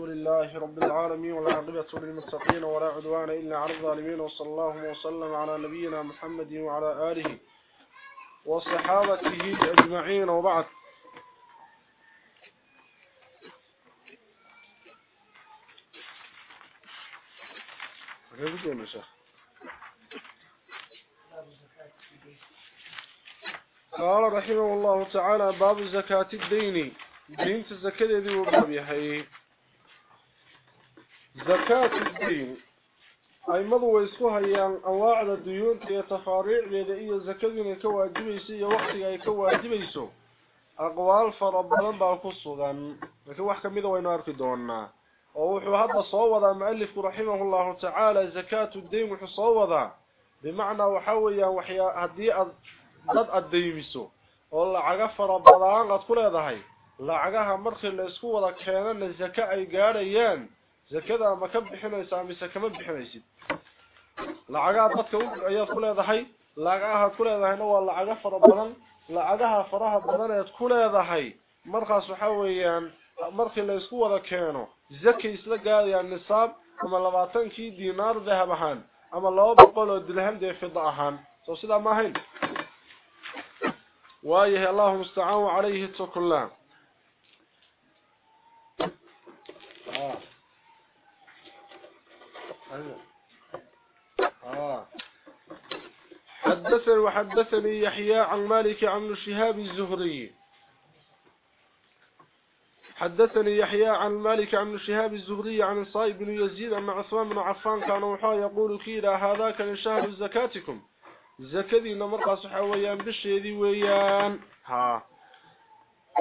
الحمد لله رب العالمين والعاقبة للمتقين ولا عدوان إلا على الظالمين وصلى الله وسلم على نبينا محمد وعلى آله وصحابته أجمعين. وبعد. قال رحمه الله تعالى باب زكاة الدين. دينت الزكاة ذي زكاة الدين أي مضوا ويسكوها أنواع الديون هي تفاريع لدئية زكاة كواجبيسي هي وقتها كواجبيسو أقوال فربنا باكسوغا لكن واحد كميدا وينارك دونا ووحو هذا صوضا مؤلف رحمه الله تعالى زكاة الدين وحو صوضا بمعنى وحويا وحيا هدي oo lacaga fara badan aad ku leedahay lacagaha markii la isku wada keenana zaka ay gaarayaan zakada ma ka bixinaysaa mise kama bixinaysid lacagaha dadka ayaad ku leedahay lacagaha ku leedahayna waa lacaga fara badan lacagaha faraha badan ee ku leedahay markaas waxa weeyaan markii la isku wada keeno zaka isla gaarayaan nisaab ama 20 kii diinaar dahab ahaan ama 200 oo dirham de fida ahaan soo sida ma ahayn وايه الله مستعان عليه التكلان آه. آه. حدثني وحدثني يحيى عن مالك عن شهاب الزهري. حدثني يحيى عن مالك عن شهاب الزهري عن صائب بن يزيد أن عثمان بن عفان كان وحا يقول كيلا هذا كان شهر زكاتكم. zakadiina markaas waxa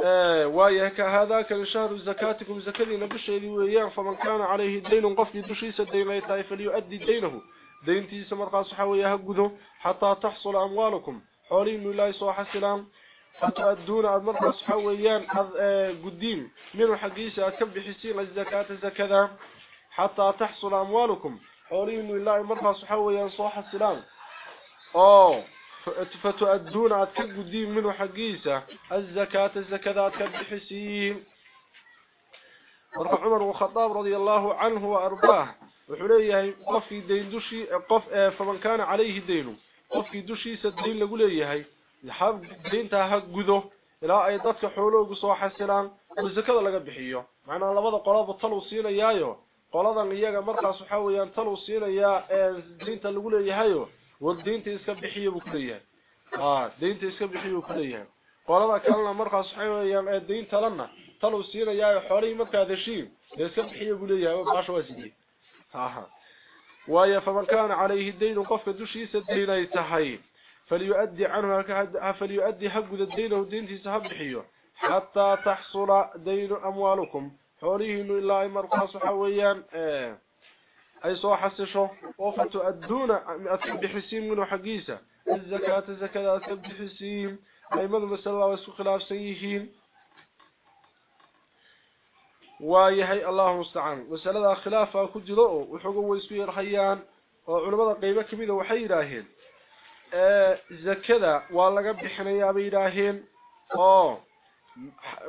آه، وايهك هذاك الشهر زكاتكم زكري نبشه ويعرف من كان عليه الدين قفل دشيس الدين يطايف ليؤدي دينه. دين تيس مرقاس حويه قده حتى تحصل أموالكم. حولين الله صلى الله عليه وسلم فتؤدون المرقاس حويان آه، قديم. من الحقيسة كم بحسين الزكاة زكذا حتى تحصل أموالكم. حولين الله مرقاس حويان صلى الله عليه وسلم أوه. فتؤدون أتكدين منه حقيسة الزكاة الزكاة كبحسين ورفع عمر وخطاب رضي الله عنه وأرضاه. وحلية قف دين دشي قف فمن كان عليه دين. قف دشي سدين لقلية يحب دين تهق قذو إلى أي ضدك حولوه قصوا حسلان. والزكاة لقد بحيه معنى لبدا قلاب الطلو سينا يايو. قلابا إياك مرقص حاويا طلو سينا يا دين تلقليه والدين تسبحي وكليان آه دين تسبحي وكليان قولوا كان مره صحيح أيام الدين تلنا تلو سيرة يا خولي ما كذا شيء تسبحي وكليان باش واجدي آها. ويا فمن كان عليه الدين قف دشي سدين اي تحيي فليؤدي عنه فليؤدي حق الدين والدين تسبحي حتى تحصل دين أموالكم. حوريه إلى مرقس حويا إيه آه. أي سو حسشو؟ وفتؤدون بحسين منه حقيسة. الزكاة الزكاة بحسين. أي ماذا مسألة الله ويسو خلاف سيهين ويهي الله مستعان مسألة خلافة كجلوء وحقوا ويسو يرحيان وعلماء قيمة كميدة وحي إلهين. زكاة والله بحنيا بإلهين أوه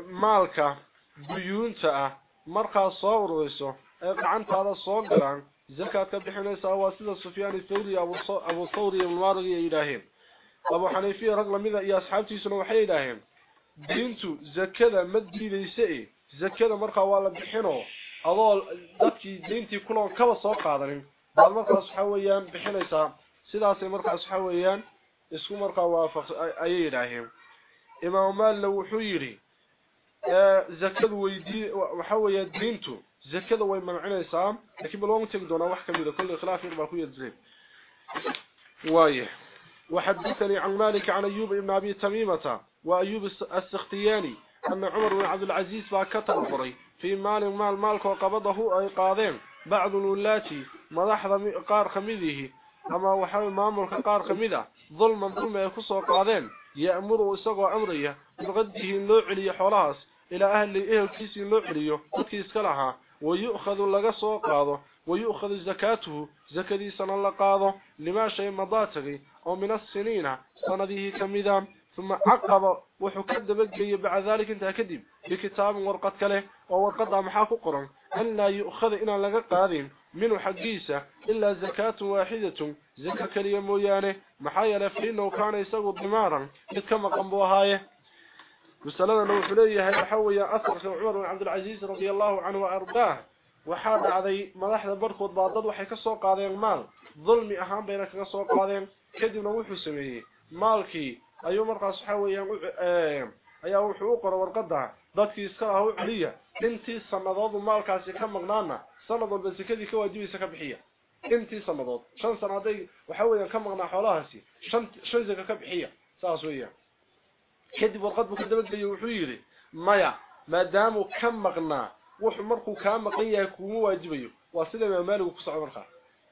مالك بيونتا مرقى صور ويسو bixinaysaa waa sida sufyaan زكاة كبح ليس أواسيد الصفيان الثوري أبو الثوري من مارغي إلهيم. أبو حنيفية رقلا ماذا إيا أصحابتي سنوحي إلهيم. دينتو زكاة مدري ليسئي. زكاة مرقى أولا بحنو. أضوال ذاتي دينتي كنو كبه صوقها ذلك بعد مرقى أصحابيان بحن ليسا سلاسي مرقى أصحابيان اسكو مرقى وافق. أي إلهيم. إمام مال لو حيري آه، زكاة ويدي وحوية دينتو زكده way mancinaysaa laakiin bal waan tagi doonaa wax kamida kulli ku yeedreen waaye وحدثني عن مالك عن أيوب بن أبي تميمة وأيوب السختياني أن عمر بن عبد العزيز باكت القري في مال مال مالك وقبضه أي قاضين. بعض الولاتي مدحض قار خميده أما وحاول مامل قار خميده ظلما ظلما يخصه قاضين. يأمر إساقوا أمريه بغده اللوعلي حولاس إلى أهل إيه كيسي اللوعليه وكيس كلها. ويؤخذ لغا سو قادو ويؤخذ زكاته زكدي سنة لا قادو لما شيء مضاتغي أو من السنين سنده كميدا ثم عقب وحو كدب جي بعد ذلك انت كدب بكتاب ورقة كله أو ورقة ما qoran أن لا يؤخذ إنا لغا قادين منه حقيسة إلا زكاة واحدة زكاة كلية مويانة محايا لفإنه كان يساق ضمارا كما قنبوهايه مسألنا لو هي يحوي أسر عمر بن عبد العزيز رضي الله عنه وأرضاه. وحاد عذي ملاحظة برخوض بعضد وحيك السوق هذا المال ظلمي أهم بينك السوق هذا كدبنا وحسمه مالكي أيو مرقى صحاوي أيو آه، حقوق ورقدها ذاتك يسكره هو عليا. انتي سمضاد مالك سيكم مغنانا. سمضا بس كذي كواجيب سكبحية انتي سمضاد شان سنادي وحاول ينكم مغنى حولها سي. شان زكا كبحية. ساسوية. كذب وقد مكذب قال يوحيري مايا ما دام كم مقنا وحمرك كان مقيا كوم واجبيه واسله ما مالو قصعمرخ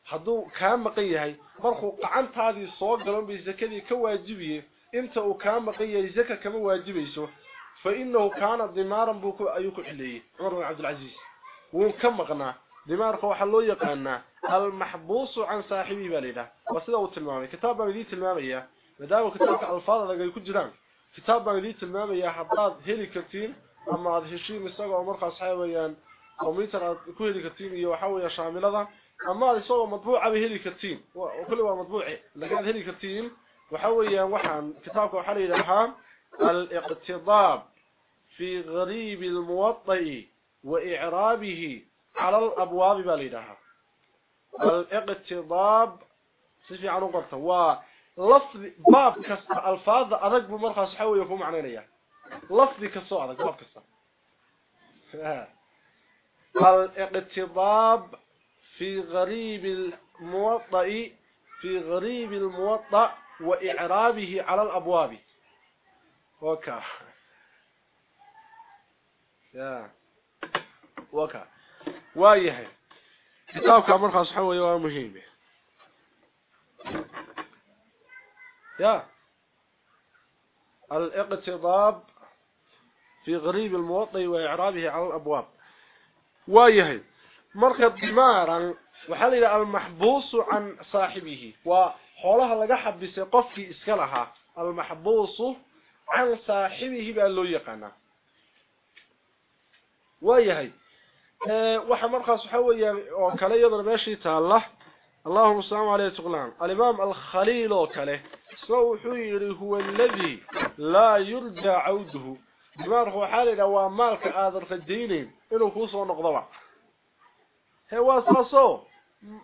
حدو كان مقيا هي مرخو قعنت هذه سو غلون بيزكدي كواجبيه إنت أو كان مقيا زكه كما واجبيسو فإنه كان دمارا بوكو ايو كخلي عمر عبد العزيز. وكم مقنا دمار فهو حلو يقانا المحبوس عن صاحبه باليده وصده التلمامي كتابة بذيه التلمامية مدامه كتابك الفاضة لقد يكون جرامي كتاب بغديت المام يا حضاد هيلي كتير أما هذا الشيء مستقى عمرك اصحابه يعني أو ميتر كو هلي كتير يا حوية شاملة أما هذا الشيء مطبوع به هلي كتير وكله مطبوع. لكن هلي كتير وحوية وحان كتابك وحالي للحام الاقتضاب في غريب الموطئ وإعرابه على الأبواب بالإلهة الاقتضاب سيفي عنو لفظ باب كسر ألفاظ أدق بمرخص حوي يكون معنينيا لفظ كسو أدق باب كسر. الاقتضاب في غريب الموطئ في غريب الموطأ وإعرابه على الأبواب. وكا. يا. وكا. waayahay kitaabka markaas waxa weeye waa muhiim يا. الاقتضاب في غريب الموطئ وإعرابه على الأبواب. وايهي. مركب دمارا وحال إلى المحبوس عن صاحبه. وحولها لقى حبس قفي إسكالها. المحبوس عن صاحبه بأن لو يقنا وايهي. weeyaan oo kale iyadana meeshii taala Allahumma salli alayhi tuqlan al-imam al-khalil oo kale soo wuxuu yiri huwa alladhi la yurja auduhu dimaar huwa xaalida waa maalka aad rajaynayn inuu ku soo noqdo he waa saaso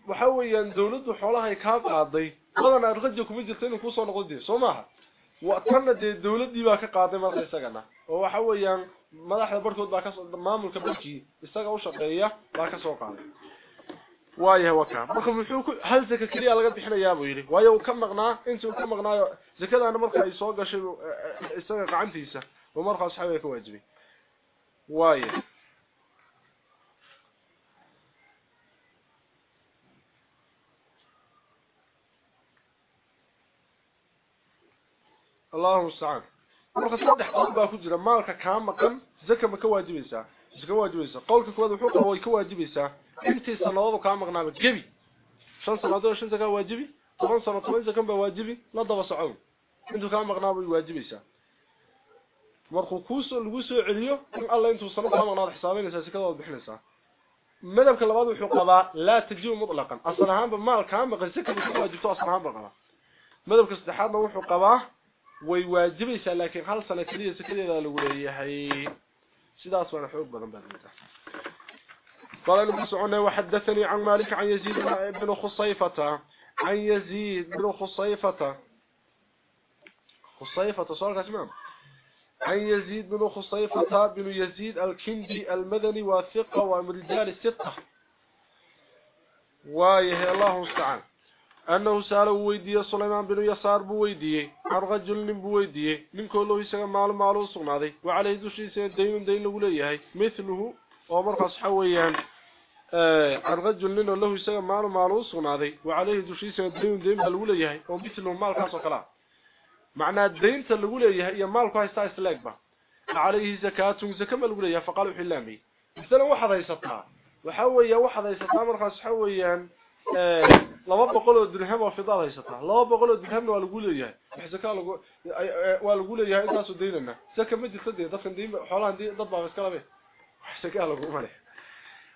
waxa weeyaan dawladdu xoolaha ka qaaday badan aad rajo kuma jirto inuu ku soo noqdo Soomaha wa tanna de dawladii baa ka qaaday marka isagana waayahay waka marka muxuu ku hal zaka kaliya laga bixinayaa buu yiri waayo uu ka maqnaa intuu ka maqnaayo zakadana marka ay soo gashay isaga gacantiisa oo markaas xawee ka waajibay waayahay اللهم استعان marka saddex qodob baa ku jira maalka ka maqan zaka ma ka waajibaysaa zaka waajibaysaa qowlka koowaad wuxuu qabo way ka waajibaysaa intii sanadoodu ka maqnaaba gebi shan sanadood shan zaka waajibi toban sano toban zaka baa waajibi la daba socon intuu ka maqnaaba way waajibaysaa markuu ku soo lagu soo celiyo in alla intuu sanad ka maqnaado xisaabeynaysaa zakada wad bixinaysaa madhabka labaad wuxuu qabaa la tajibu mutlaqan asal ahaanba maal ka maqan zaka ma waajibto asal ahaanba qaba madhabka saddexaadna wuxuu qabaa way waajibaysaa laakiin hal sano kaliya sakadeeda lagu leeyahay sidaas waana xoog badan baa jirta قال ابن سعود وحدثني عن مالك عن يزيد بن خصيفة عن يزيد بن خصيفة خصيفة صار تمام عن يزيد بن خصيفة بن يزيد الكندي المدني والثقة ومن رجال الستة وايه الله مستعان أنه سالو ويديه سليمان بن يسار بو ويديه ارجل نم بو ويديه نيمكو لو اسغه مالو مالو سوقناده وعليه دوشيسه دين آه، دين لو ليهي مثله أو مرخص حويان. ارجل نن له اسغه مالو مالو سوقناده وعليه دوشيسه دين دين لو ليهي أو مثله مال خاصه كلا معنى الدين تلو ليهي يا مالكو هيسا اسلاك با. عليه زكاة زكما لو ليهي فقالو حلامي. مثله وحريستها وحويا وحريستها مرخص حويان. آه، laba boqol oo dirham oo fidaal haysataa laba boqol oo dirhamna waa lagu leeyahay. Zakaa lagu waa lagu leeyahay intaas oo deynana zaka ma jirto dadkan deyn xoolahan dad baa iska labe. Zakaa lagu male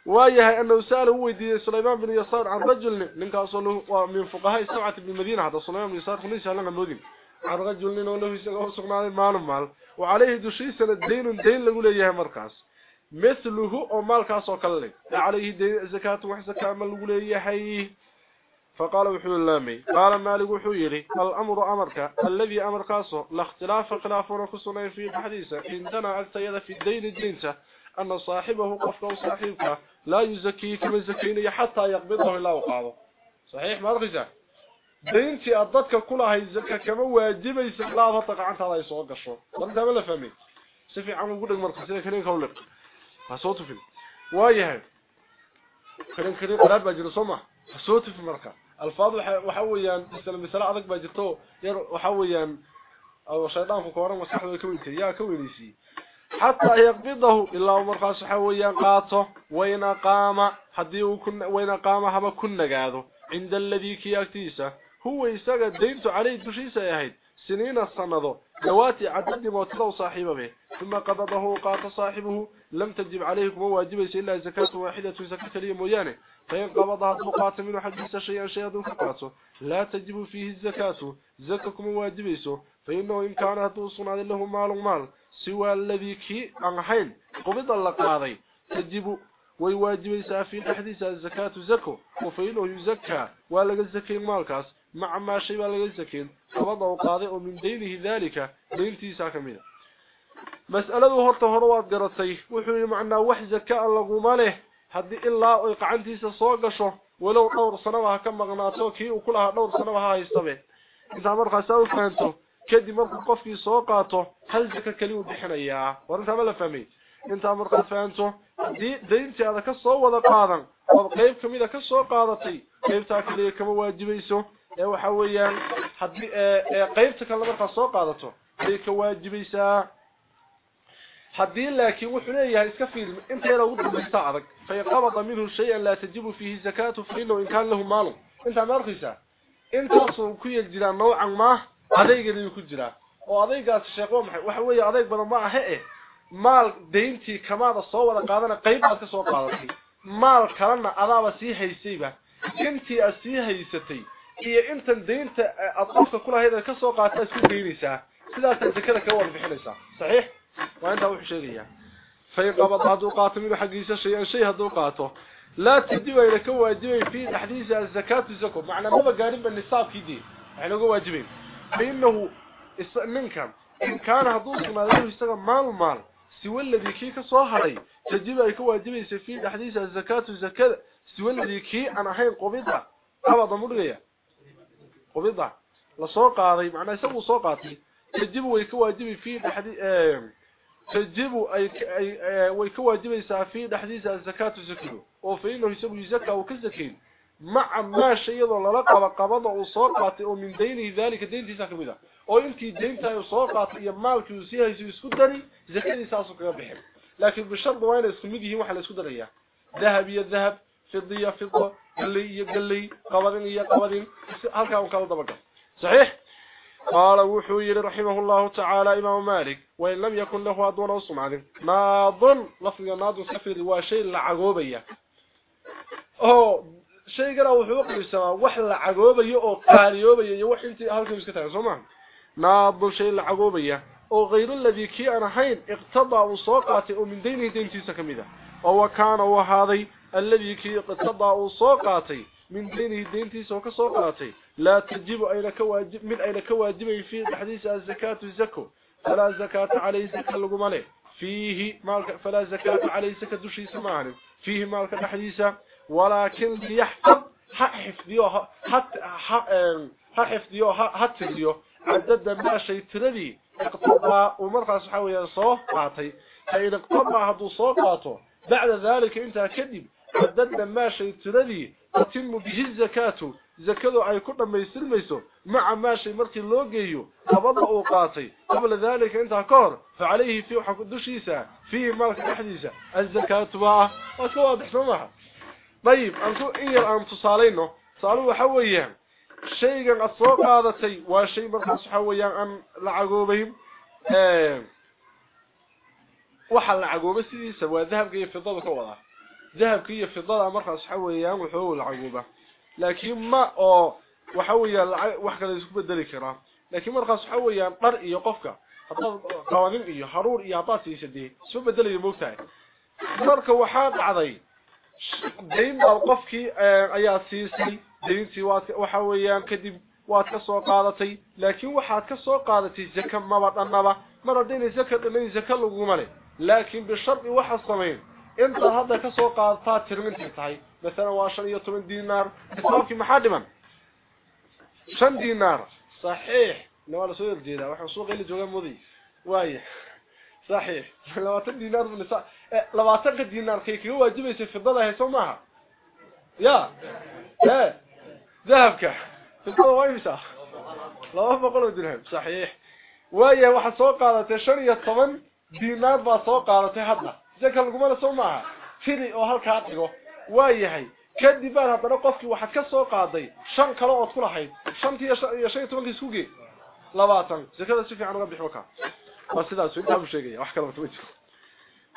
وايها انه سال هو ويدي سليمان بن يسار عن رجل من كاسو من فقهاء سبعه بالمدينة هذا سليمان بن يسار خلينا سالنا مودين عن رجل له يسقو سقناد مال مال وعليه دشي سنه دين دين لغو ليهي مركاس مثله أو مالكاس أو كله عليه زكاه وحزكاه ما لغو ليهي فقال وحو اللامي قال مالك وحو يري الأمر أمرك الذي أمر قاسه لا اختلاف خلاف ورخصنا في حديثة عندنا أكتيد في الدين الدينة أن صاحبه قفك وصاحبك لا يزكي كما زكيني حتى يقبضه الله وقاضه. صحيح ما رغزة دينتي أضدك كلها يزكى كما واجب يسخلاها تقعنت هذا يسوق الشور وانت ما فهمي. سفي عمل قدك مركزين كنين كولك فصوت في؟ وايها كنين كنين قرار باجر سمع. فصوت في مركز؟ الفاظ وحويان السلام بسلا عدك باجتو ير وحويان أو شيطان كوارن وسخدو كويتي يا كويليسي حتى يقبضه إلا أمر خاص حويان قاطه وين قام حديو كنا وين قام هبا كنا غادو عند الذي كياكتيسا هو يسغ ديرت عليه دشيسا هي سنين الصندو جواتي عدد موتلو صاحبه ثم قبضه قاط صاحبه. لم تجب عليه كواجب إلا زكاة واحدة زكاة اليمويانه فإن قبضها تقاط منه حديث شيئا شيئا فقاته لا تجب فيه الزكاة. زكاكم واجبه فإنه إن كان هدوصنا له مال مال سوى الذي كي أنحين. قبض اللقاضي تجب ويواجب في الحديث الزكاة زكو. وفإنه يزكى ولا الزكي مالكاس مع ما شيء ولا الزكين قبضه قاضي من دينه ذلك. دينتيسا كميدا مسألة هرت هروات قرطي وحوي معنا وح زكاة لغوما له هدي إلا قعنتيسا soo gasho walow dhowr sanabaha ka maqnaato kii uu kulaha dhowr sanabaha haystabe inta markaas uu fahanto kadib markuu qofkii soo qaato hal zaka kali uu bixinayaa warinta ma la fahmay inta markaas fahanto hadii deyntaada ka soo wada qaadan oo qayb kamida ka soo qaadatay qaybta kaliya kama waajibayso ee waxa weeyaan hadii ee qaybta kale marka soo qaadato ay ka waajibaysaa حدين لكن وحنيه اسك فيلم انت يرى ودو مستعرك فيقبض منه شيئا لا تجب فيه الزكاة فإنه إن كان له مال انت ما انت أصلا كو يجرا نوعا ما اديق اللي كو جرا أو اديق اس عليك مخي واخ وي مال دينتي كما دا سو ولا قادنا قيب اس سو قادتي مال كرنة اداه سي هيسي انت انتي يستي هي انت دينته اطفك كل هيدا كسو قاتا اسكو بينيسا سلاسه ذكرك اول في حلسه صحيح وانت وحو شيغيا فين قبض هذو قاتم حقيسه شيء شيء هذو قاته لا تدي إلى كواجبين في تحديث الزكاة الزكاه معنى ما قارب النصاب كدي إحنا واجبين. فإنه منكم إن كان هذو ما له يستغى مال مال سوى الذي كي كسو هري تجب اي كواجبين في تحديث الزكاة الزكاه سوى الذي كي أنا حين قبضة. قبض مدغيا قبضة. la soo qaaday macna isagu soo qaatay tajib way ka waajibi fi dhaxdi تجب أي اي كواجب يسافي دحديس الزكاه زكاة وفي إنه يسب الزكاة وكزكين مع ما شيء ولا لقب قبض وصوقات ومن دين ذلك دين تزكوا ذا أو يمكن دين تاع صوقات يا مالك يسيه يسكو دري زكاة يساسو كبه لكن بشرط وين اسمي هي وحل اسكو دريا ذهب يا ذهب فضيه فضة اللي يقلي قبضين يا قبضين. هلكا وكذا صحيح؟ قال وحوي رحمه الله تعالى إمام مالك وإن لم يكن له أدوان أصمع ناظن لفظ ناظن سفر وشيء لعقوبية. أوه شيء قرأ وحوق للسماء وح لعقوبية أو قاريوبية وح انت هالك مسكتها سمع. ناظن شيء لعقوبية. أو غير الذي كي أنا حين اقتضى وصوقاتي ومن دينه دينتي سكمده وهو كان وهذا الذي كي اقتضى وصوقاتي من دينه دينتي سوك صوقاتي لا تجب أين كواجب من أين كواجب في حديث الزكاة الزكو. فلا زكاة عليه زكاة لقمالي فيه مالك فلا زكاة عليه زكاة شيء سمعني. فيه مالك الحديثة ولكن ليحفظ حفظيوها حتى حفظيوها حتى عدد ما شيء تردي اقتضى ومرخص صحوية صوه قاطي فإن اقتضى هدو صوه قاطه بعد ذلك إنت كذب عدد ما شيء تردي تتم به الزكاة. Zakadu ay ku dhameystirmayso maca maashay markii loo geeyo qabada uu qaatay qabla dalika inta koor fa alayhi fi waxa dushiisa fi malka dhaxdiisa az-zakatu waa waxa waadix soomaa bayib anku in yar aan tusaalayno saalu waxa weeyaan shaygan aad soo qaadatay waa shay markaas waxa weeyaan aan ee waxa lacagoobay sidiisa waa dahabka iyo fidada ka wada dahabka iyo fidada markaas waxa weeyaan wuxuu lacaguba laakiin ma oo waxa weeyaan wax kale isku bedeli karaa laakiin markaas waxa weeyaan dhar iyo qofka haddii qawanin iyo haruur iyo hadaa siisadii soo bedelayo moogtahay marka waxaa dhacday dayn baa qofkii ayaa siisay dayntii waxa weeyaan kadib waad ka soo qaadatay laakiin waxaad ka soo qaadatay zaka maba dhanaba mar haddayna zaka dhanay zaka laguma leh laakiin bishardi waxa samayn انت هذا كسو قاطا ترمنتي تحي مثلا واشن يطمن دينار. اسوكي محادما شن دينار؟ صحيح. لو على سوق جيدا وحن نسوق اللي جوغا مضي واي. صحيح. لو على دينار بنسا إيه، لو على دينار كي كي واجب يس في الضله هي سماها يا. إيه. ذهبك. تقول واي مسا لو ما قالوا درهم صحيح. واي واحد سوق قالته شن يطمن دينار با سوق قالته هذا. Zaka laguma soo maaha tiri oo halka dhigo waayahay kadib baan haddana qofkii waxaad ka soo qaaday shan kale ood ku lahayd shantii iyo shan iyo tobankii isku gee labaatan zakada si fiican uga bixi wakaa waa sidaas intaa buu sheegaya wax kale ma jiro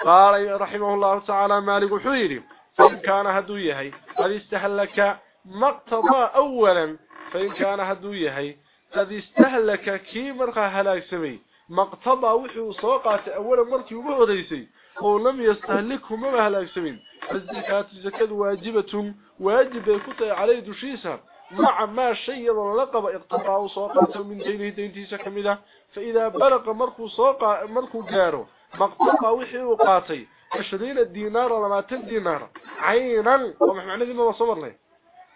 qaala raximahullahu tacaala maalik wuxuu yidhi fain kaana hadduu yahay qad istahlaka maqtadaa awalan fain kaana hadduu yahay qad istahlaka kii markaa halaagsamay maqtadaa wuxuu soo qaatay awalan markii ugu horeysay oo lam yastahlikhu maba halaagsamin الزكاة زكاة واجبة واجب يكون عليه دشيسا مع ما شيء لقب اقتطاع سوقاته من دينه دينتيسا كمدا فإذا بلغ مركو سوقا مركو جارو مقتطع وحي وقاتي عشرين دينار لما دينار عينا ومعنى ذي ما وصمر له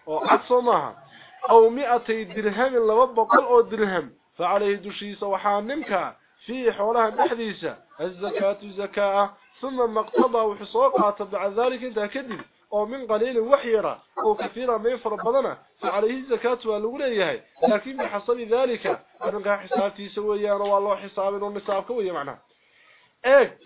وعكسو معها أو مئتي درهم لوبقل أو درهم. فعليه دشيسا وحانمك. في حولها النحديسة الزكاة زكاة. ثم مقتضى وحصوقها بعد ذلك انت كذب أو من قليل وحيرة أو كثيرا من فربضنا فعليه الزكاة والوليه لكن بحسب ذلك أنك حسابتي سويا روى الله حساب والنساب كوية معنا. إيه.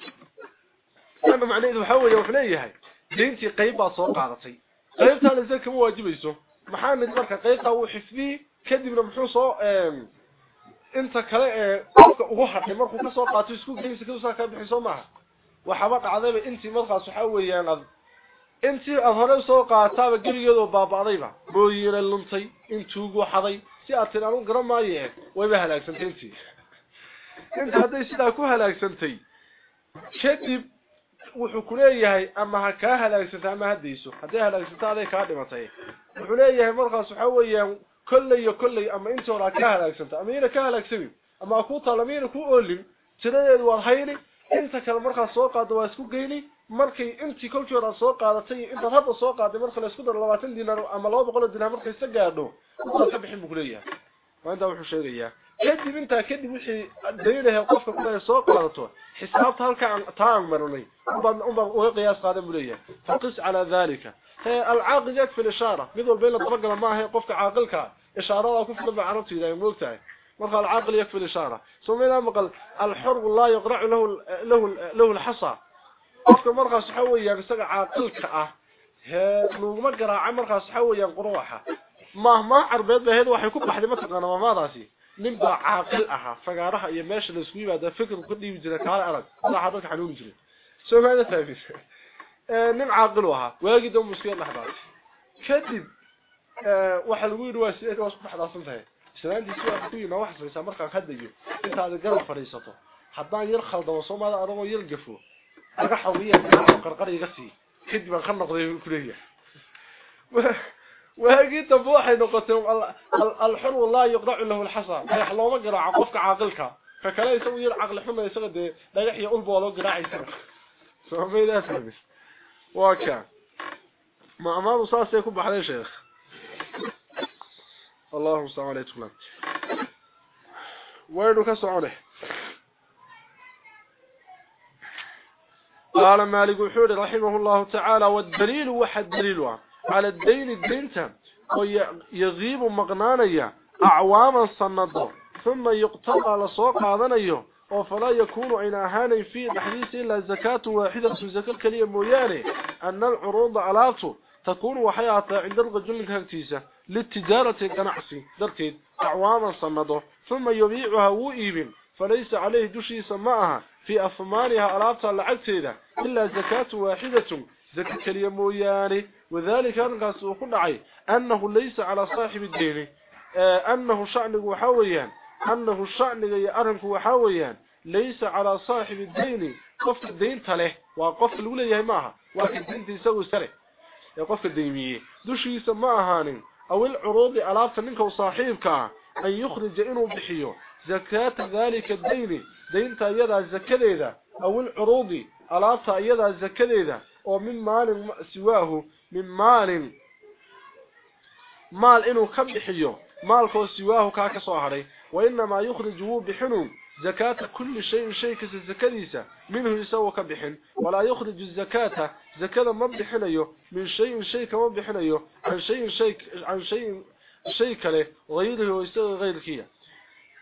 أنا معنى إذا حوية وحليه دينتي قيبة سوق عرطي قيبتها لزيك مواجب يسو محامد مركة قيبتها وحفظي كذب محوصه انت كلا وحرق مركو كسو قاتل سكوك دينتي كدو ساكا بحسو معها waxaba dhacdayba intii markaas waxa weeyaan ad intii aad hore soo qaataaba geligeedo baabadayba booyina luntay intuu gu xaday si aad tiraan u garamaaye wayba halaagsantay intii inta hadday sidaa ku halaagsantay kadib wuxuu ku leeyahay ama ha kaa halaagsanta ama haddayso hadday halaagsanta aday kaa dhimatay wuxuu leeyahay markaas waxa weeyaan kolley iyo kolley ama intii hore kaa halaagsanta ama ina ka halaagsamin ama ku talamina ku oolin tiradeedu waad hayni inta kale markaa soo qaado waa isku geyni markay intii kolkii hore soo qaadatay inta hadda soo qaaday marka la isku daro 20 dinar ama 200 dinar markay isa gaadho ka bixin buu leeyahay maanta wuxuu sheegayaa kadib inta kadib wixii daynaha qofka ku soo qaadato xisaabta halka aan taan marnay umbaan umbaan uga qiyaas qaadan buu leeyahay faqis ala dhalika العاقل يكفي الإشارة مثل بين الطبقة ما هي قفك عاقلك إشارة وكفر بعربتي إذا يموتها مرخ العقل يكفي الإشارة. ثم إلى مقال الحرب لا يقرع له, له, له الحصى. أفك مرخ سحوية يستقع عقلك لمقرع مرخ سحوية قروحة. مهما عربيت بهذا وحي كبه حدي متقنا أنا ما راسي نبدا عاقلها. فقارها يا ماشي الأسبوع بعد فكر قد يجي لك على ارض صح هذاك حنون جري سوف هذا تافيش من عاقلوها. واجد مشكله لحظات. كذب آه، وحلوين واسئله واسمح لها صنفها سلام دي سوى أختي ما واحد فيسا مرقا خدجي انت هذا قلب فريسته. حدان يرخل دو سوما ادمو يلقفو اغا حوية قرقر يغسي. كد من خنق ذي الكلية. وهاجي تبوحي نقطهم الحر والله يقضع له الحصى. ما يحلو ما قرع عقفك عاقلك. فكلا يسوي العقل حما يسغد لا يحيى قلبه ولا قرع يسر سوى فيدا سلمس واكا ما امام صاصي يكون بحلي شيخ. صل على سيدنا وينو كسونه قال مالك الحوري رحمه الله تعالى والدليل واحد دليل على الدين الدينتا ويغيب مغنانيا أعواما صنده ثم يقتضى لسوق هذا وفلا يكون عين أهاني في الحديث إلا زكاة واحدة زكاة الكلية موياني أن العروض علاته تكون وحياتها عند الرجل كهكتيسة للتجارة كنعسي درتيد أعواما صنده ثم يبيعها وإيب فليس عليه دشي سماعها في أفمانها ألابتها لعكتيدة إلا زكاة واحدة. زكاة كلية موياني وذلك أنقص وقنعي أنه ليس على صاحب الدين. أنه شأنه وحاويا أنه شأنه يأرنك وحاويا ليس على صاحب الدين. قف الدين تله. وقف الوليه معها. ولكن الدين تسوي سره. قف الدينية دوشي سماهان أو العروض ألابت منك وصاحبك أن يخرج إنه بحيو زكاة ذلك الدين. دين تأيضا الزكاة. أو العروض ألابت أيضا الزكاة. ومن مال سواه. من مال. مال إنه كبحيو مالكو سواه كاكسو هري وإنما يخرجه بحنو. زكاة كل شيء شيء كالزكاة منه يسوى كبحن ولا يخرج الزكاة. زكاة مبحنيه من شيء شيء كمبحنيه عن شيء شيء عن شيء شيء كله. غيره ويستوى غير كيه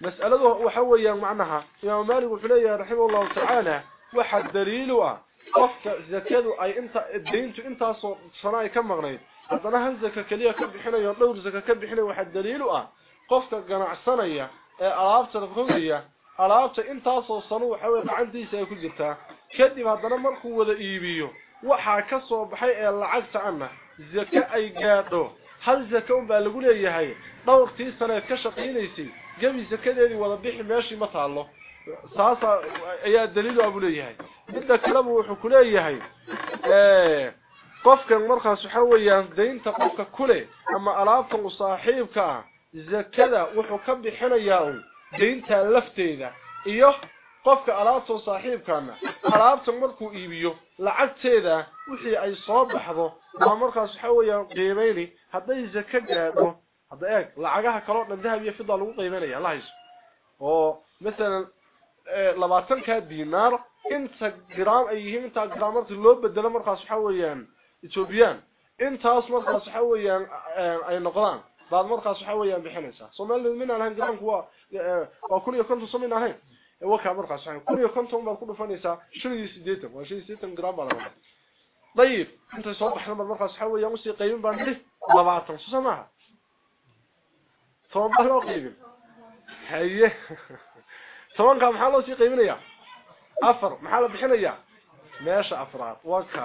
مسألة وحويا معناها. يا مالك وحليا رحمه الله تعالى. واحد دليله قفك زكاة أي انت الدينت انت صناعي كم مغنيت هذا هل زكاة كلية كبحنيه دور زكاة كبحنيه واحد دليله قفك قناع السنية alaabta rugiya alaabta intaasoo sano waxa way gacantiisa ay ku jirtaa kadib haddana markuu wada iibiyo waxaa ka soo baxay ee lacagta ana zaka ay gaadho hal zaka un baa lagu leeyahay dhowrtii saneed ka shaqaynaysay gebi zakadeedii wada bixi meeshii ma taalo saasa ayaa daliil abu leeyahay midda kaleba wuxuu ku leeyahay qofkan markaas waxa weeyaan deynta qofka kule ama alaabtan u saaxiibka ah zakada wuxuu ka bixinayaa دينتا لفتيدا أيوه قفك علاقته صاحب كان علاقته مركو ايبيو لعاقتيدا وحي اي صوب احضو وما مركا سحويا قيميني حتى ايزا كجادو حتى ايك لعاقها كالوطن الذهب يفضى لو الله يسو أو مثلا لباتن كاد دينار انتا قرام ايهيم انتا قرامرت اللوب بدل مركا سحويا اتوبيان انتا اصمت مركا سحويا اي نقران بعد مرخص waxa weeyaan bixinaysa Soomaalidu min aan garan kuwa waa kun iyo konton Soomaali ahayn waka markaas waxa kun iyo konton baad ku dhufanaysaa 8 waa 8 gram baa laga dayib inta soo baxna markaas waxa weeyaan usii qaybin baan dhig 20 Soomaali toban loo qaybin haye tobanka maxaa loo sii qaybinayaa afar maxaa la bixinayaa meesha afraad waka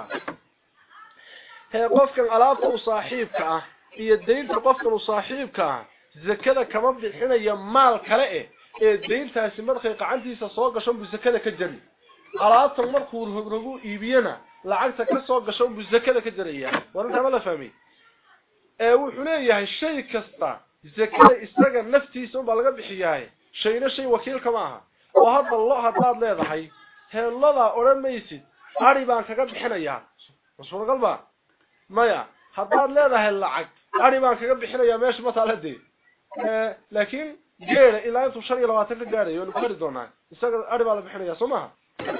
هي qofkan alaabta u saaxiibka ah إيه يدين تربفكم صاحبك. زكذا كما بحنا يمال كلاه إيه. يدين إيه تاسي مرخي قعنتي سصوغة شون بزكذا كجري. قرات المرخ ورهبرهو إيبينا. لعنسا كسوغة شون بزكذا كجري ورنها ما لفهمي وحنايا الشيء كسطا زكذا إستاقى نفتي سنبه لغا بحياة. شينا شيء وكيل كماها. وهذا الله هدلاد ليه ضحي. هلالا أولا ميسيد عريبان كقب حنايا رسول قلبا. مايا. هدلاد ليه ضحي اللعك ari baan kaga bixinayaa meesha ma taalade ee laakiin geela ilaa intuu shan iyo labaatan ka gaarayo waynu kari doonaa isaga ari baa la bixinayaa soo maha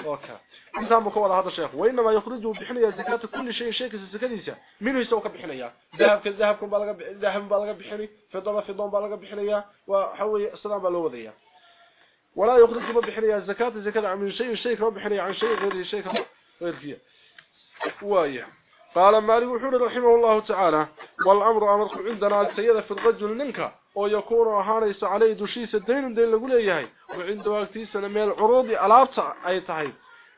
okay intaan buu ka wada hadda sheekh waynama yukhrijuhu bixinaya zakata kulli shay shay zakadiisa minhu isagu ka bixinaya dahabka dahabka baa laga dahab baa laga bixini fidada fidan baa laga bixinaya waa xaway sidaan baa loo wadaya ولا يخرج ما بحنيا زكاه زكاه من شيء شيء كما بحنيا عن شيء غير شيء غير فيه وايه قال مالك وحور رحمه الله تعالى والأمر أمر عندنا السيدة في الرجل منك ويكون هانيس عليه دشيس الدين دين لقول إياهي وعند وقتيسنا من العروض ألابسة أي تهي.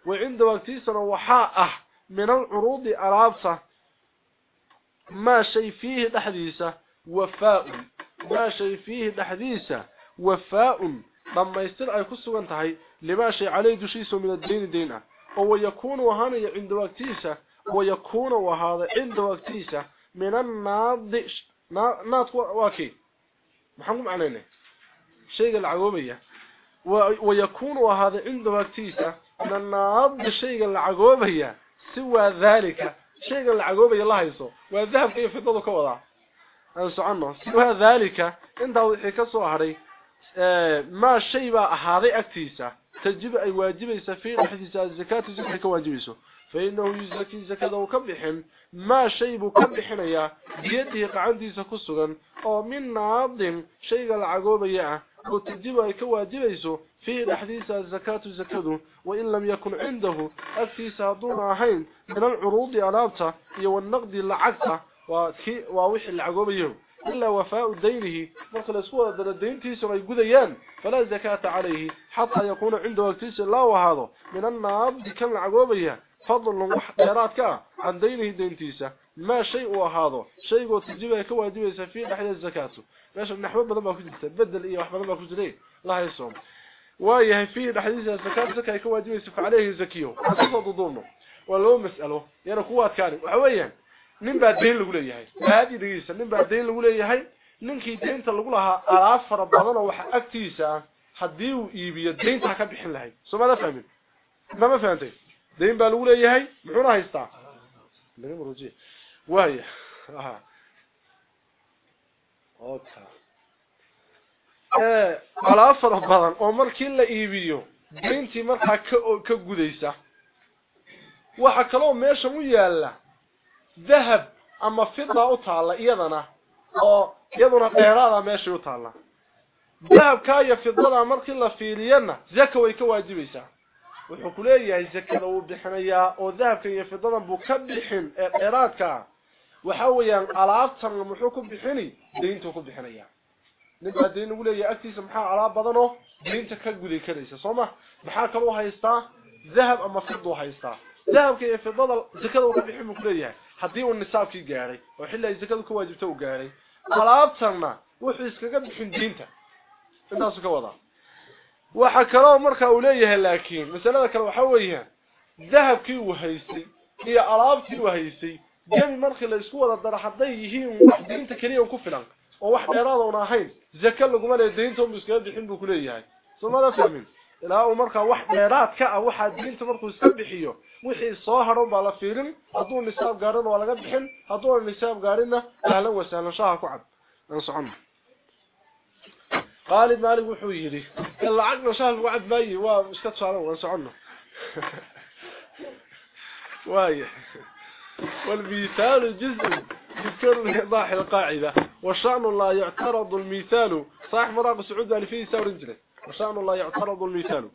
وعند وقتيسنا وحاءة من العروض ألابسة. ما شيء فيه تحديثة وفاء. ما شيء فيه تحديثة وفاء. لما يستر أي كسو انتهي لما شيء عليه دشيس من الدين دينه. ويكون هاني عند وقتيسه ويكون وهذا عند وقتيسة من الناض ناط واكي. محمد معنينه شيء العقوبية. ويكون وهذا عند وقتيسة من الناض شيء العقوبية. سوى ذلك. شيء العقوبية الله يسو والذهب كيف فضل كوضع أنسو عنه. سوى ذلك. عند وحيك صهري ما شيء هذا أكتيسة. تجب أي واجبيسة في حديثة الزكاة تجب كواجبيسه فإنه يزكي زكاة وكبحن ما شيء كبحنيا بيده قعنديسا كسغن أو من ناض شيء العقوبية وتجب أي كواجبيسه في الحديث الزكاة زكاة وإن لم يكن عنده أكتيسا دون أهين من العروض ألابته والنقد العكسة ووحي العقوبية إلا وفاء دينه. مثل سوى ذا الدين تيسر يقذيان فلا زكاة عليه. حتى يكون عنده أكتيس الله وهذا. من النار كم العقوبية فضل وح ديراتك عن دينه دينتيسا ما شيء هذا. شيء وتجيبه كواجبه في دحيل الزكاة. ماشي نحو بدل ما كنت بدل إيه؟ وح بدل ما كنت ليه لا يصوم وهي في دحيل الزكاة. زكاة كواجبه عليه زكيه حسب ضدونه ولو مسألة. يعني كواد كان وحويان nin baa deyn lagu leeyahay dhigeysa nin baa deyn lagu leeyahay ninkii deynta lagu lahaa alaab fara badan oo waxa agtiisa ah hadii uu iibiyo deynta ka bixin lahayd fahmin ma fahantay deyn baa lagu leeyahay muxuu haystaa maruji waaya aha okay ee alaab fara badan oo markii la iibiyo deyntii markaa ka ka gudaysa waxa kaloo meesha u yaala dahab ama fidda u taala iyadana oo iyaduna dheeraada meesha u taala dahabka iyo fiddada markii la fiiriyana zaka way ka waajibaysaa وحكولية الزكاة وبحنية وذهب كي يفضلن بكبحن إرادك وحاويا على أفتر المحوكم بحني دين توكم بحنية نبقى دين أولي يأتي سمحا على بضنه دين تكاكو دي كريسة صمع بحاكا مو هايستا ذهب أما فضو هايستا ذهب كي يفضل زكاة وكبحن مكولية حديو النساء كي قاري وحلا الزكاة كواجبته قاري على أفترنا وحيسك قبحن دينتا انتاسو كوضا وحكروا مركا اوليه لكن مثلا كان وحا ذهب كي وهيسي هي ارابتي وهيسي. جن مرخي لسوره درحدي يهم وحدة انت كلية وكفلان أو واحد يراد ان اهين زكى لو مال دينتهم مسكين دحين بكليه هي يعني. ثم لا تؤمن؟ الا مركا وحدة يراد كأ وحا دينته مركو سبخيو وخي سوهر با لا فيرن. ادو نساب غارن ولا غدخن ادو نساب غارن أهلا وسهلا. شاكو كعب انصحوا maalig wuxuu yiri lacagna shaha ku cad maayi waa iska saaran waan soconno وايه والمثال جزء يذكر إيضاح القاعدة. وشأن لا يعترض المثال صحيح مراق سعود اللي فيه سور رجله. وشأن لا يعترض المثال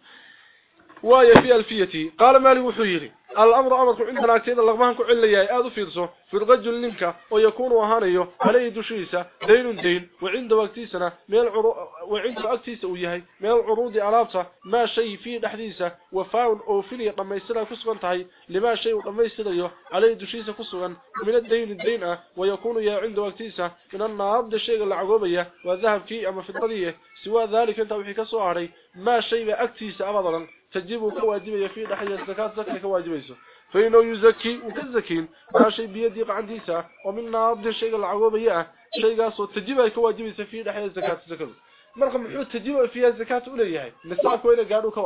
وايه في الفيتي قال مالي وحيري الأمر أمر كل حناجتي لغبان كعليا ااد فيرسو فرقج لنكا أو يكون وهانيو. بلي دوشيسا دين دين. وعند وقتيسنا ميل عرو وعند اكتيسا ويهي. ميل عروض الافته ما شيء في دحديسه وفاول أو فيلي قميسلا كسغنتهي لما شيء قميسليو علي دوشيسا كسغن من الدين الدين ويكون يا عند وقتيسا من النابد الشيء لعقوبيا وذهب في أما في القضية سوى ذلك أنت وحي كسو ما شيء اكتيسا ابدا. تجيب كواجبيه في دحيه الزكاه زكاة كواجبيسو فإنه يزكي وكزكين ما شيء بيدي قعديسا ومن نابد الشيء العقوبيه شيء قاسو تجيب كواجبيسا في دحيه الزكاه زكاة marka muxuu tajiba fiya zakat u leeyahay nisaabku ina gaadho ka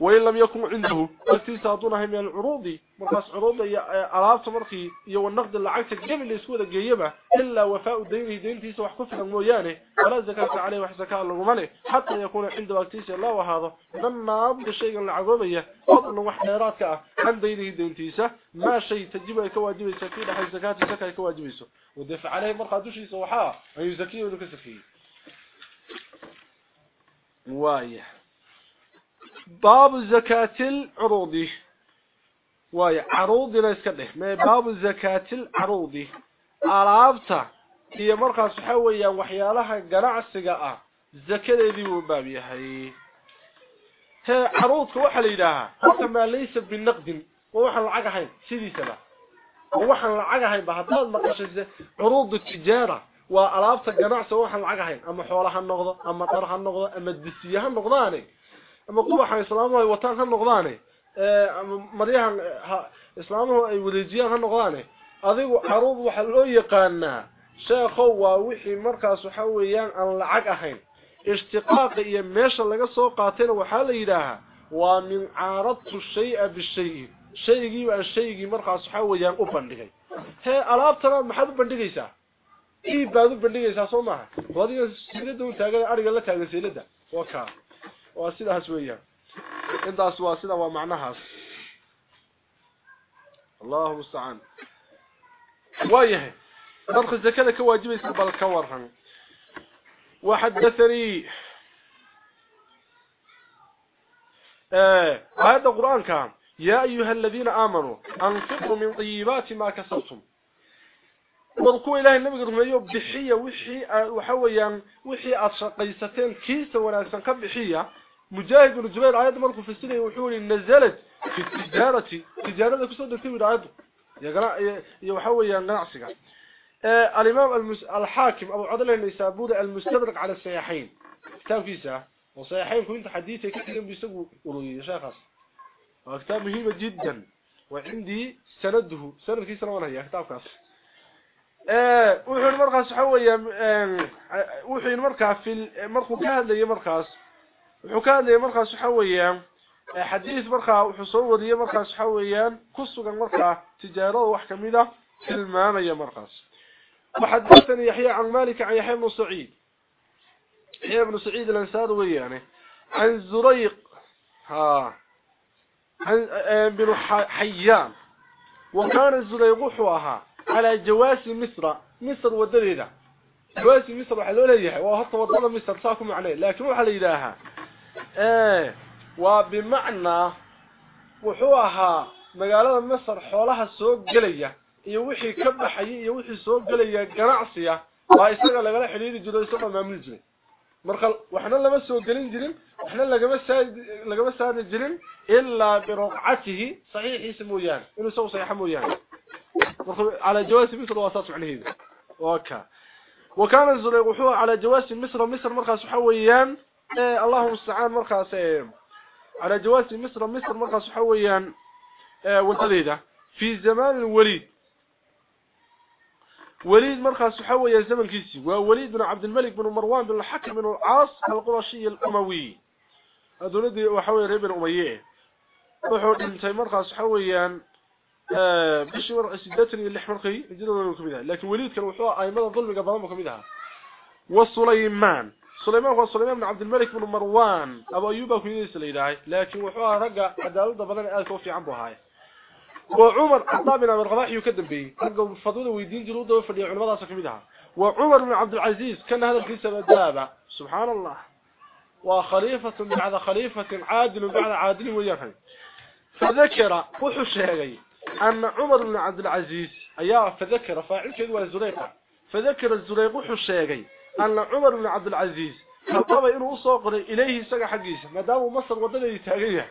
وإن لم يكن عنده التيسة دونها من يعني العروض. مرخص عروض أراب تمرخي يو النقد العكس الجميل يسكو ذا قيبة إلا وفاء دينه دين تيسة وحكفها الموياني ولا زكاة عليه وحزكاة للرمالي حتى يكون عنده التيسة الله وهذا. مما أبدو شيء العقومية أظن وحنا يراتك عن دينه دين تيسة ما شيء تجيبه كواجب سكينة حي زكاة زكاة كواجب سكينة ودفع عليه مرخص دوش يسوحها. أيوة أن يزكيه ونكسكيه وايه باب الزكاة العروضي وهي عروض ليس كده ما باب زكاة العروض. أرابطة. هي مرقة صحوية وحيالها قرع السقاء. زكاة ذي مبابيها هي. عروض كوحلي لها حتى ما ليس بالنقد. ووحن العقاحين سيدي سبا. ووحن العقاحين بها دال مقاشة عروض التجارة. وأرابطة قرع العقا العقاحين أما حوالها النقضة. أما طرح النقضة. أما الدسية النقضاني. Ama qubaxa islaamuhu ay wataan ha noqdaane maryahan islaamuhu ay wareejiyaan ha noqdaane adigu caruud waxa loo yaqaanaa sheekhow waa wixii markaas waxa weeyaan aan lacag ahayn ishtiqaaq iyo meesha laga soo qaatayna waxaa la yidhaahaa waa min caaradtu shay'a bishay shaygii baa shaygii markaas waxa weeyaan u bandhigay hee alaabtana maxaad u bandhigaysaa ii baad u bandhigaysaa soo maaha wadiga silada u taagan ariga la taagan silada waa ka waa sidaas weeyaan. Intaas waa sida waa macnahaas. Allahu musta'an وايه فرق الزكاه كواجب يسبل كورهن وحدثني آه هذا القرآن كان يا أيها الذين آمنوا أنفقوا من طيبات ما كسبتم وركوا إلهي النبي قرم أيوب بحية وحي وحويا وحي أتشقيستين كيسا وناسا كبحية مجاهد بن جبير عاد مرق في السنة وحولي نزلت في التجاره تجارة قصده في عاد يا قرا يا وحويا ناعسك آه، الإمام المس... الحاكم أبو عدله النسابود المستدرك على السياحين كتاب فيه وسياحين كنت حديثه كثير بيسقوا ولي شخص كتاب مهم جدا. وعندي سنده. سنه في وأنا يا كتاب خاص ا آه، وحين مرقس حويا آه، وحين مرقس في مرقس كهله مرقس وكان لي مرخص حويا حديث مرخص وحصول ودي مرخص حويا كسوغا مرخص تجاره وحكميده كلمه يا مرخص وحدثني يحيى عن مالك عن يحيى بن سعيد يحيى بن سعيد الانصاري يعني عن زريق ها عن بن حيان وكان الزريق حواها على جواس مصر مصر ودريده جواس مصر حلوله يحيى وهطه وطلب مصر صاكم عليه لكن هو على يداها إيه وبمعنى وحوها مقالنا مصر حولها سوق جلية يوحي وحي كبحي يوحي سوق جلية قلية قرعصية وايساق اللي قلية حليلي جدو يسمى مامل جلي مرخل وحنا لما السوق قلين جلين وحنا لقم السادة جلين إلا برقعته صحيح اسمه يان إنه سوق صحيح مو يان على جواز مصر وصاص عليه اوكا وكان الزليق وحوه على جواز مصر ومصر مرخل سحويان إيه اللهم استعان مرخص إيه على جواز مصر مصر مرخص حويان إيه والتليدة في زمان الوليد. وليد مرخص حويان زمن كيسي. ووليد بن عبد الملك بن مروان بن الحكم بن العاص القرشي الأموي. هذول دي وحوي ريب الأمية وحوه انتي مرخص sideetan iyo lix markay hijrada kamid ah laakiin waliidkan wuxuu aymada dulmiga badan kamid ah wa Suleymaan سليمان هو سليمان بن عبد الملك بن مروان ابو ايوب في سليداي لكن وحو رغا عداله بدل ال كوفي عن بوهاي وعمر بن عبد غضاء يكذب به رغم فضوله ويدين جلوده وفدي علمداس كميدها وعمر بن عبد العزيز كان هذا في سبدابه سبحان الله وخليفه بعد خليفه عادل بعد عادل ويرهم فذكر وحو ان عمر بن عبد العزيز ايا فذكر فاعل كده وزريقه فذكر الزريق وحو أن عمر بن عبد العزيز خطب إنه أصغر إليه سقى حقيسة ما داموا مصر ودنا يتاقية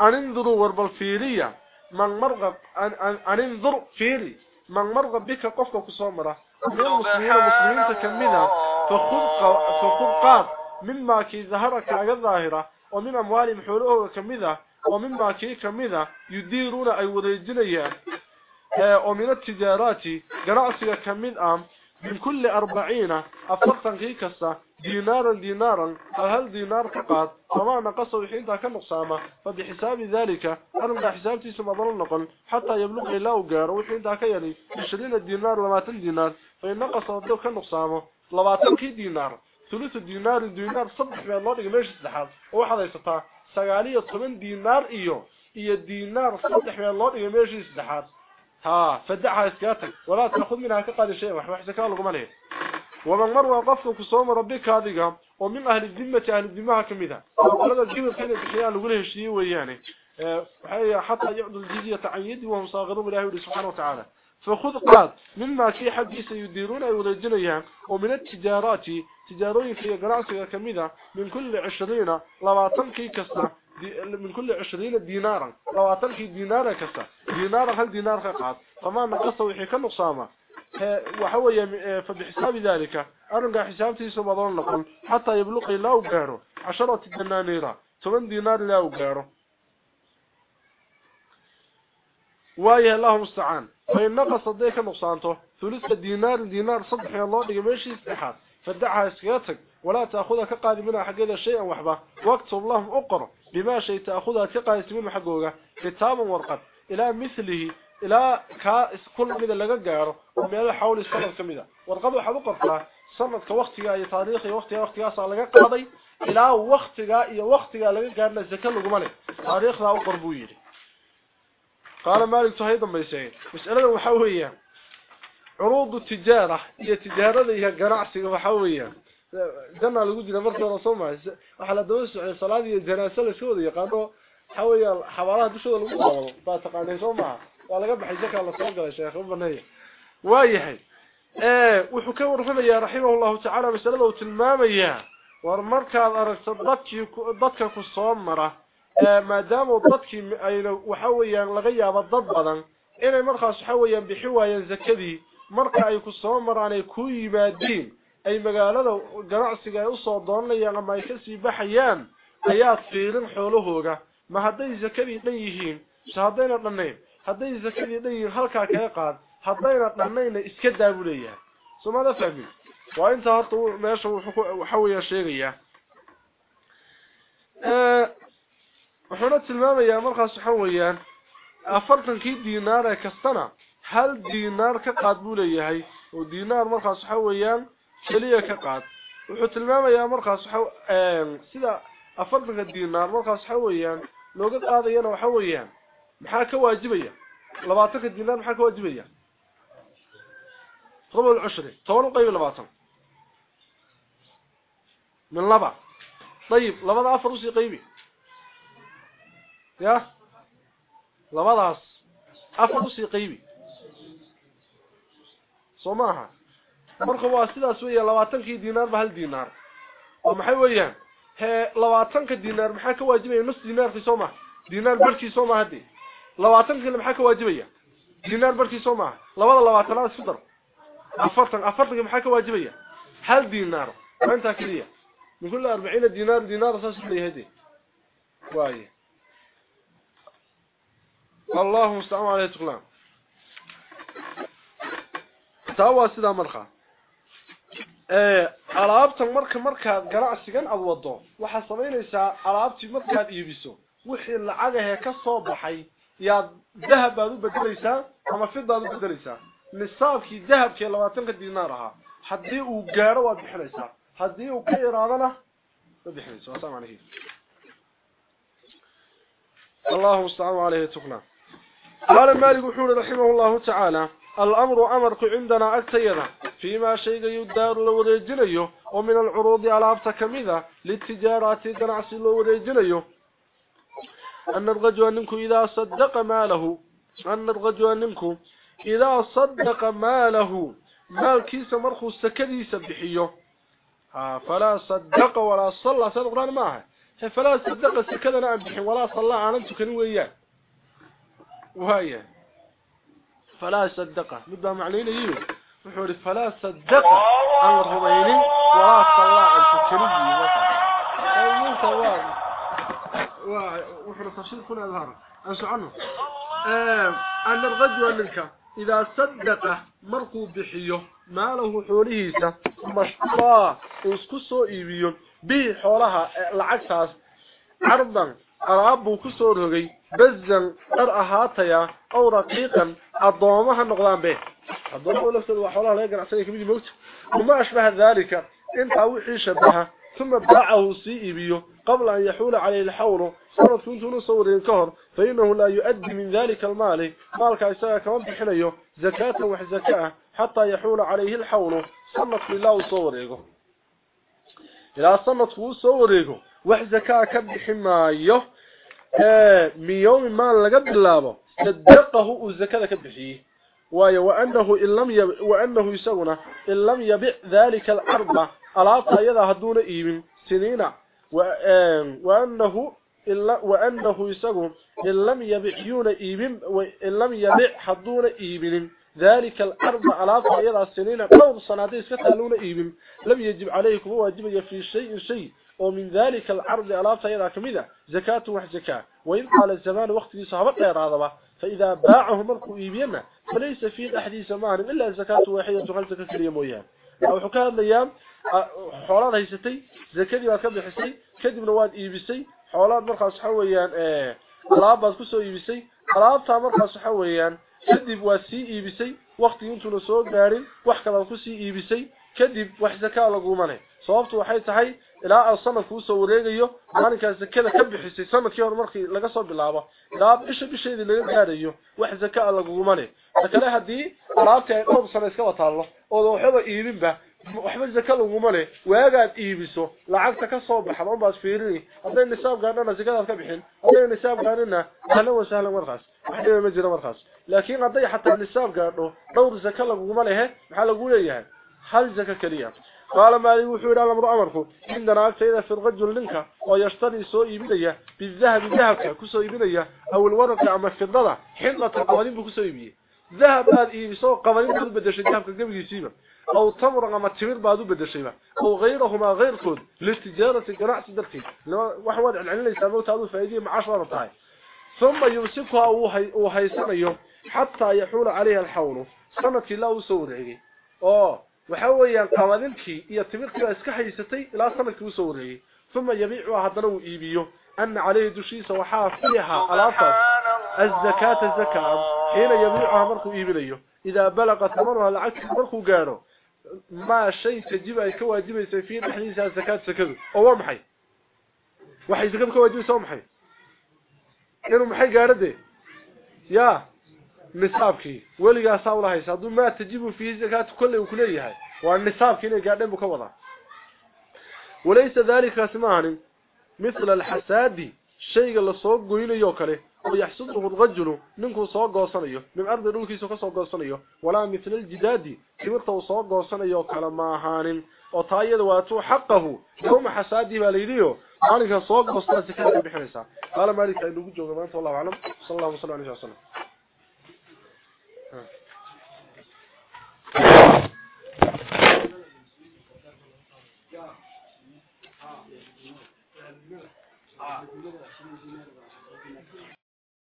أن انظروا وربالفيرية من مرغب أن, أن, أن انظر فيري من مرغب بك قفك كصامرة من المسلمين المسلمين تكملها فخذ قاد مما كي ظهرك على الظاهرة ومن أموالهم حولوه كمذا. ومما كي كمذا. يديرون أي وريجنيا ومن التجارات. قرأسك كمذ أم. من كل أربعين أفرطا كي كسا دينارا دينارا فهل دينار فقط. فما نقص وحين ذاك النقصامة فبحساب ذلك أرمى حسابتي سمضر النقل حتى يبلغ إلا وقار وحين ذاك يلي عشرين الدينار لماتن دينار. فإن نقص ودوك النقصامة لماتن كي دينار ثلث الدينار الدينار صبح من الله لقى ماشي السحاب. وواحد يستطاع. سقالية طبن دينار إيو. إيو الدينار صبح من الله لقى ماشي السحاب. ها فدعها اسكاتك ولا تأخذ منها كقاد شيء وحسكا لكم عليه ومن مر وقفك كصوم ربك هذه ومن أهل الذمة أهل الذمة كمذا ولذا الجمل كان بحيان لقوله الشيء وياني حتى يعدوا الجزية عن يدي وهم صاغرون الله سبحانه وتعالى. فخذ قاد. مما في حديث يديرون ويرجنيها ومن التجارات تجارين في قراسة كمذا من كل عشرين لواتن كي كسر من كل عشرين دينارا. لواتن كي دينارا كسر دينارا هل دينار قاد فما نقصه وحي كالنقصامة وحوي فبحساب ذلك. أرنقى حسابتي سمضان نقول حتى يبلغ لا وقاره عشرة دنانيرا ثمان دينار لا وقاره وايه الله مستعان. فإن نقص ذلك نقصانته. ثلث دينار دينار صدح يا الله ماشي استحاد فدعها اسكاتك ولا تأخذها كقاد منها حقيقة شيئا وحبا وقت الله أقر بما شيء تأخذها كقاد منه حقوقه. كتابا إلى مثله إلى كل من اللي قاره ومن حول السنة كمذا ورقد وحب قرطها سنة كوقتها أي تاريخي وقتها وقتها صار لقى قاضي إلى وقتها إيا وقتها لقى قارنا الزكاة لقمانه تاريخ لا أقربو يلي قال مالك تهيدا بيسين مسألة وحوية عروض التجارة هي تجارة هي قناعسي وحوية جنة لقود جنا حوي حوالات دشوا الوضع بس قاعدين سمع ولا قبل حجك الله صدق يا شيخ ربناية وايحي إيه وحكو رفما يا رحمه الله تعالى بسأل الله تلماما يا ورمرك الأرق ضدك ضدك كالصومرة إيه، ما دام ضدك وحويا لغيا بالضد بضا إلا مرخص حويا بحوايا زكذي مرك أي مرة عني كوي بادين. أي مقال له قرأسك يصدون لي ما يخسي بحيان. أيات فيلم حوله حولهوك ما هدي زكري ضيهين شهادين ضنين هدي زكري ضيهين هلكا كاي قاد؟ هدينا ضنين اسك داوليا سو ما فهمي؟ وانت هتو مش وحويا شيغيا ا أه، وحنت المام يا مرخص حويا افرتن كي دينار كستنا. هل دينار كقادول يحي ودينار مرخص حويا كليا كقاد. وحنت المام يا مرخص حو أه، ا سدا افرتن دينار مرخص حويا looga qaadayna waxa weeyaan maxaa ka waajibaya labaatan dinaar maxaa ka waajibaya ربع العشر. طول قيب لباطن من لبع طيب لبا ضعف روسي قيبي يا؟ لبا ضعف. روسي قيبي صماها مرخوا سيدة سوية كي دينار بهال دينار. ومحيوة he 20 diinaar maxaa ka waajibaya nus diinaar fi Soomaa diinaar barkii Soomaa hadii 20 kale maxaa ka waajibaya diinaar barkii Soomaa labada 20 isku dar afartan afartan maxaa ka waajibaya hal diinaar inta kaliya min kulli 40 diinaar diinaar saas leeyahay waaye الله مستعان عليه تقلام تاوى سيدا مرخى alaabtan marka markaad ganacsigan aad wado waxaa samaynaysaa alaabtii markaad iibiso wixii lacagahe ka soo baxay yaad dahab baad u bedelaysaa ama fidaad u bedelaysaa nisaabkii dahabkii labaatanka diinaar ahaa haddii uu gaaro waad bixinaysaa haddii uu ka yaraadana ma bixinaysa waa saa macnihi allahu mustacaan caleyhi tuqna qaala maalik wuxuu uri raximah llahu tacaala الأمر أمرك عندنا أكتينا فيما شيء يدار لوريجنيو ومن العروض على أبتكمذا للتجارات قنعس لوريجنيو أن الرجل منكم إذا صدق ماله أن الرجل منكم إذا صدق ماله. مال كيس مرخو سكدي سبحيه فلا صدق ولا صلى القرآن معها فلا صدق سكدنا أبحي ولا صلى عنه كنويا وهي فلا صدق مدى معنين يجيب وحوري فلا صدق أن الرميني ولا صلى عنه كنويا أي سواء وحوري تفسير كل أظهر. أنسو عنه. أن الرجل منك إذا صدق مركو بحيه ما له حوليسة مشطاء وسكسو إيبيو. به حولها العكساس عرضا. أرابو كسو رغي بزن أرأهاتيا أو رقيقا الضوامها النقضان به الضوامها لفسد وحولها لا يقرأ سنة كبير موت وما أشبه ذلك انت أوحي شبهه ثم باعه سي إيبيو قبل أن يحول عليه الحول صارت كنت نصور الكهر فإنه لا يؤدي من ذلك المال مالك إساء كمان بحنيه زكاة وحزكاة حتى يحول عليه الحول صنت لله صوريه إلى صنت صوريه وحزكاة كبحمايه من يوم ما لقد اللابه صدقه الزكاة كبحيه. وأنه إن لم يب... وأنه يسونا إن لم يبع ذلك الأربع ألا طيدا هدون إيمن سنين. وأنه إلا وأنه يسونا إن لم يبعيون إيمن وإن لم يبع هدون إيمن ذلك الأربع ألا طيدا سنين قول صناديس كتالون إيمن لم يجب عليكم واجب في شيء شيء. ومن ذلك العرض ألا طيدا كمذا زكاة وحزكاة وإن قال الزمان وقت صحابة غير هذا. فإذا باعه مركو إيبينا فليس في أحديث معهم إلا زكاة واحدة تغل زكاة كريمويا أو حكاة الأيام. حولاد هيستي. زكاة وكبه حسي كدب نواد إيبسي. حولاد مرخص حويان. ألعاب كسو إيبسي. كذب واسي إيبسي وقت ينتو لسوء قارن وحكا لنكسي إيبسي كذب وحزكاء لقومانه صوابت وحيت حي إلا أصنف وصو ريقيو مالك كذا كبحسي سمك يهر مرخي لقصو باللعبة لا بشي بيشي ذي اللي قاريو وحزكاء لقومانه فكلا هدي أرابك أي قرب سنة إسكوة تالله وضوحيو إيبين به. Waxba zaka lagu mane waagaad iibiso lacagta ka soo baxdo baad fiirini haday nisaab gaadhana zakada ka bixin haday nisaab gaadhana kala wasahlan markaas waxa ma jira markaas laakiin haday xataa nisaab gaadho dhowr zaka lagu mane maxaa lagu leeyahay hal zaka kaliya قال ما يوحي إلى الأمر أمركم عندنا أكثر في الرجل لنك ويشتري سوء إبنية بالذهب ذهبك كسو إبنية أو الورق عما في الضلع حنة القوانين بكسو إبنية ذهب هذا إيبسو قوانين بدشي ذهبك قبل يسيبا أو تمر ما تمر بعدو بدشيبا أو غيرهما غير خود. للتجارة جراح درتي وحواد عن ان ليس هذو تعود فايدي مع 10 طاي ثم يمسكها وهو هيسنيو حتى يحول عليها الحول. سمت لا وسوري أو وحويا يعني قوادنكي يا تمركي اسخايستاي إلى سمك وسوري ثم يبيعها هذا لو إيبيو. أن عليه دشي سو حافلها الافا الزكاة الزكاة. حين يبيعها مركو ايبليو إذا بلغ ثمنها العكس مركو غارو ما شيء تجيب أي كواجب يسفين حديث الزكاه سكد أو مخي وحي تجيب كواجب سو مخي إنه مخي غارده يا نصابكي ولي يا ساول هي ما تجيب في زكاة كله وكله يحي وان نصابك انه غادم كودا وليس ذلك اسمعني مثل الحسادي. شيء لا سوق غيله يوكله. أو يحصده الرجل منكم سو غوسنيو من أرض دولكيسو كسو غوسنيو ولا مثل الجدادي سيرتو سو غوسنيو كلا ما هانن أو تايد واتو حقه يوم حسادي باليديو عليك سو غوسنا سكان بخريسا قال مالك انو جوغ ما تو الله علم صلى الله وسلم عليه وسلم.